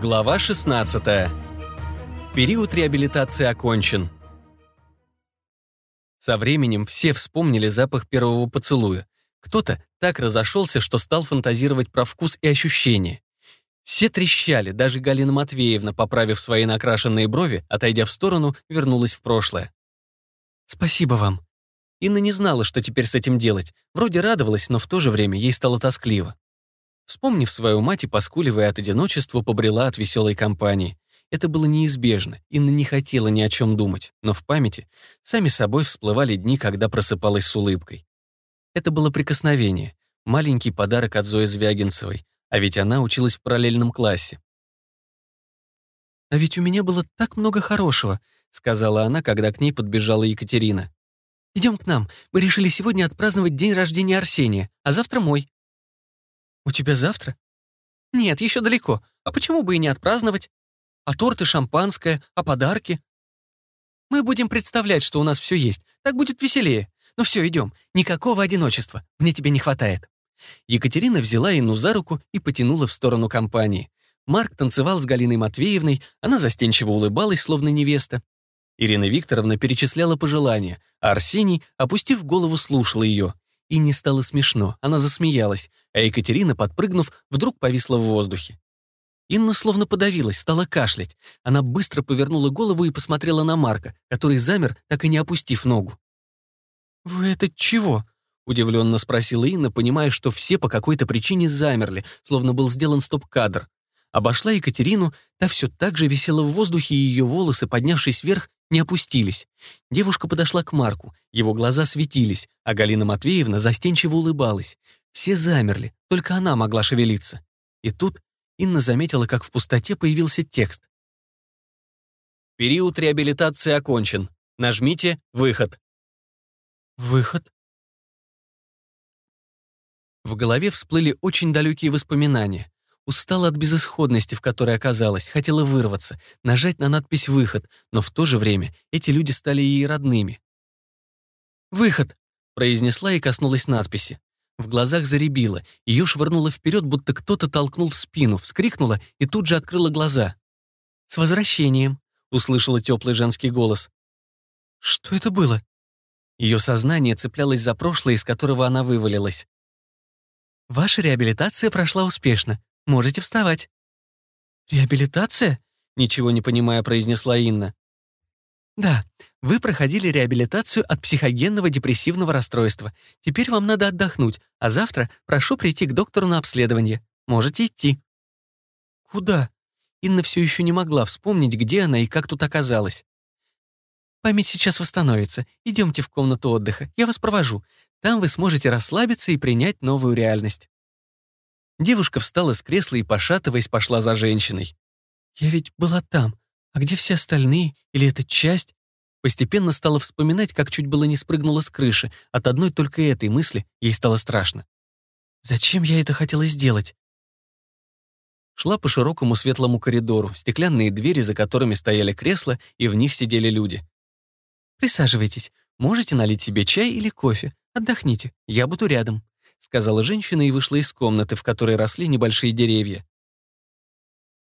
Глава 16. Период реабилитации окончен. Со временем все вспомнили запах первого поцелуя. Кто-то так разошелся, что стал фантазировать про вкус и ощущения. Все трещали, даже Галина Матвеевна, поправив свои накрашенные брови, отойдя в сторону, вернулась в прошлое. «Спасибо вам». Инна не знала, что теперь с этим делать. Вроде радовалась, но в то же время ей стало тоскливо. Вспомнив свою мать и поскуливая от одиночества, побрела от веселой компании. Это было неизбежно, Инна не хотела ни о чем думать, но в памяти сами собой всплывали дни, когда просыпалась с улыбкой. Это было прикосновение, маленький подарок от Зои Звягинцевой, а ведь она училась в параллельном классе. «А ведь у меня было так много хорошего», — сказала она, когда к ней подбежала Екатерина. «Идем к нам. Мы решили сегодня отпраздновать день рождения Арсения, а завтра мой. «У тебя завтра?» «Нет, еще далеко. А почему бы и не отпраздновать? А торт и шампанское, а подарки?» «Мы будем представлять, что у нас все есть. Так будет веселее. Ну все, идем. Никакого одиночества. Мне тебе не хватает». Екатерина взяла Инну за руку и потянула в сторону компании. Марк танцевал с Галиной Матвеевной, она застенчиво улыбалась, словно невеста. Ирина Викторовна перечисляла пожелания, а Арсений, опустив голову, слушал ее. И не стало смешно, она засмеялась, а Екатерина, подпрыгнув, вдруг повисла в воздухе. Инна словно подавилась, стала кашлять. Она быстро повернула голову и посмотрела на Марка, который замер, так и не опустив ногу. «Вы это чего?» — удивленно спросила Инна, понимая, что все по какой-то причине замерли, словно был сделан стоп-кадр. Обошла Екатерину, та все так же висела в воздухе, и ее волосы, поднявшись вверх, не опустились. Девушка подошла к Марку, его глаза светились, а Галина Матвеевна застенчиво улыбалась. Все замерли, только она могла шевелиться. И тут Инна заметила, как в пустоте появился текст. «Период реабилитации окончен. Нажмите «Выход». «Выход?» В голове всплыли очень далекие воспоминания. Устала от безысходности, в которой оказалась, хотела вырваться, нажать на надпись «Выход», но в то же время эти люди стали ей родными. «Выход!» — произнесла и коснулась надписи. В глазах заребила, ее швырнуло вперед, будто кто-то толкнул в спину, вскрикнула и тут же открыла глаза. «С возвращением!» — услышала теплый женский голос. «Что это было?» Ее сознание цеплялось за прошлое, из которого она вывалилась. «Ваша реабилитация прошла успешно. Можете вставать». «Реабилитация?» — ничего не понимая, произнесла Инна. «Да, вы проходили реабилитацию от психогенного депрессивного расстройства. Теперь вам надо отдохнуть, а завтра прошу прийти к доктору на обследование. Можете идти». «Куда?» Инна все еще не могла вспомнить, где она и как тут оказалась. «Память сейчас восстановится. Идемте в комнату отдыха, я вас провожу. Там вы сможете расслабиться и принять новую реальность». Девушка встала с кресла и, пошатываясь, пошла за женщиной. «Я ведь была там. А где все остальные? Или эта часть?» Постепенно стала вспоминать, как чуть было не спрыгнула с крыши. От одной только этой мысли ей стало страшно. «Зачем я это хотела сделать?» Шла по широкому светлому коридору, стеклянные двери, за которыми стояли кресла, и в них сидели люди. «Присаживайтесь. Можете налить себе чай или кофе. Отдохните. Я буду рядом», — сказала женщина и вышла из комнаты, в которой росли небольшие деревья.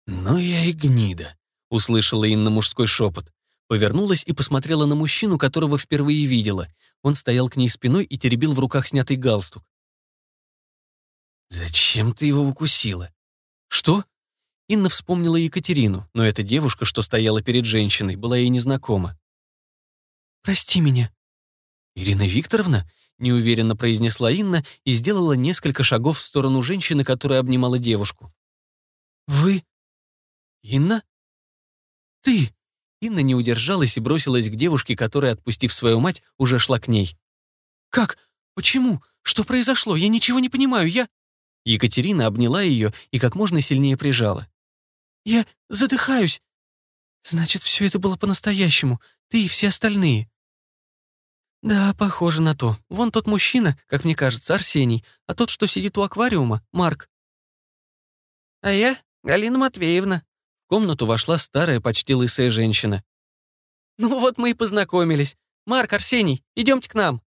«Ну я и гнида», — услышала Инна мужской шепот. Повернулась и посмотрела на мужчину, которого впервые видела. Он стоял к ней спиной и теребил в руках снятый галстук. «Зачем ты его укусила?» «Что?» Инна вспомнила Екатерину, но эта девушка, что стояла перед женщиной, была ей незнакома. «Прости меня». «Ирина Викторовна?» Неуверенно произнесла Инна и сделала несколько шагов в сторону женщины, которая обнимала девушку. «Вы? Инна? Ты?» Инна не удержалась и бросилась к девушке, которая, отпустив свою мать, уже шла к ней. «Как? Почему? Что произошло? Я ничего не понимаю, я...» Екатерина обняла ее и как можно сильнее прижала. «Я задыхаюсь. Значит, все это было по-настоящему. Ты и все остальные. «Да, похоже на то. Вон тот мужчина, как мне кажется, Арсений, а тот, что сидит у аквариума, Марк». «А я Галина Матвеевна». В комнату вошла старая, почти лысая женщина. «Ну вот мы и познакомились. Марк, Арсений, идемте к нам!»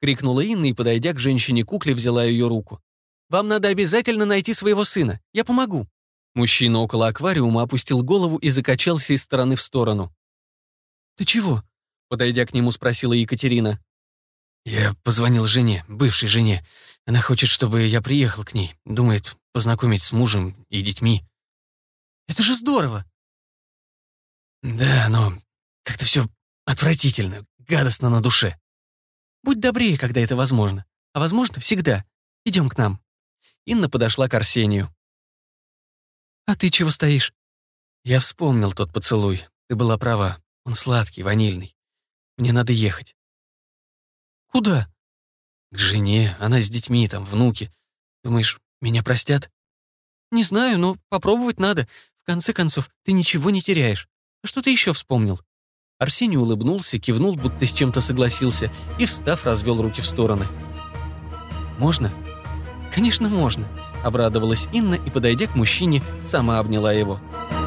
Крикнула Инна и, подойдя к женщине-кукле, взяла ее руку. «Вам надо обязательно найти своего сына. Я помогу». Мужчина около аквариума опустил голову и закачался из стороны в сторону. «Ты чего?» — подойдя к нему, спросила Екатерина. «Я позвонил жене, бывшей жене. Она хочет, чтобы я приехал к ней. Думает, познакомить с мужем и детьми». «Это же здорово!» «Да, но как-то все отвратительно, гадостно на душе. Будь добрее, когда это возможно. А возможно, всегда. Идем к нам». Инна подошла к Арсению. «А ты чего стоишь?» «Я вспомнил тот поцелуй. Ты была права. Он сладкий, ванильный. Мне надо ехать». «Куда?» «К жене. Она с детьми, там, внуки. Думаешь, меня простят?» «Не знаю, но попробовать надо. В конце концов, ты ничего не теряешь. А что ты еще вспомнил?» Арсений улыбнулся, кивнул, будто с чем-то согласился, и, встав, развел руки в стороны. «Можно?» «Конечно, можно», — обрадовалась Инна и, подойдя к мужчине, сама обняла его. «Можно?»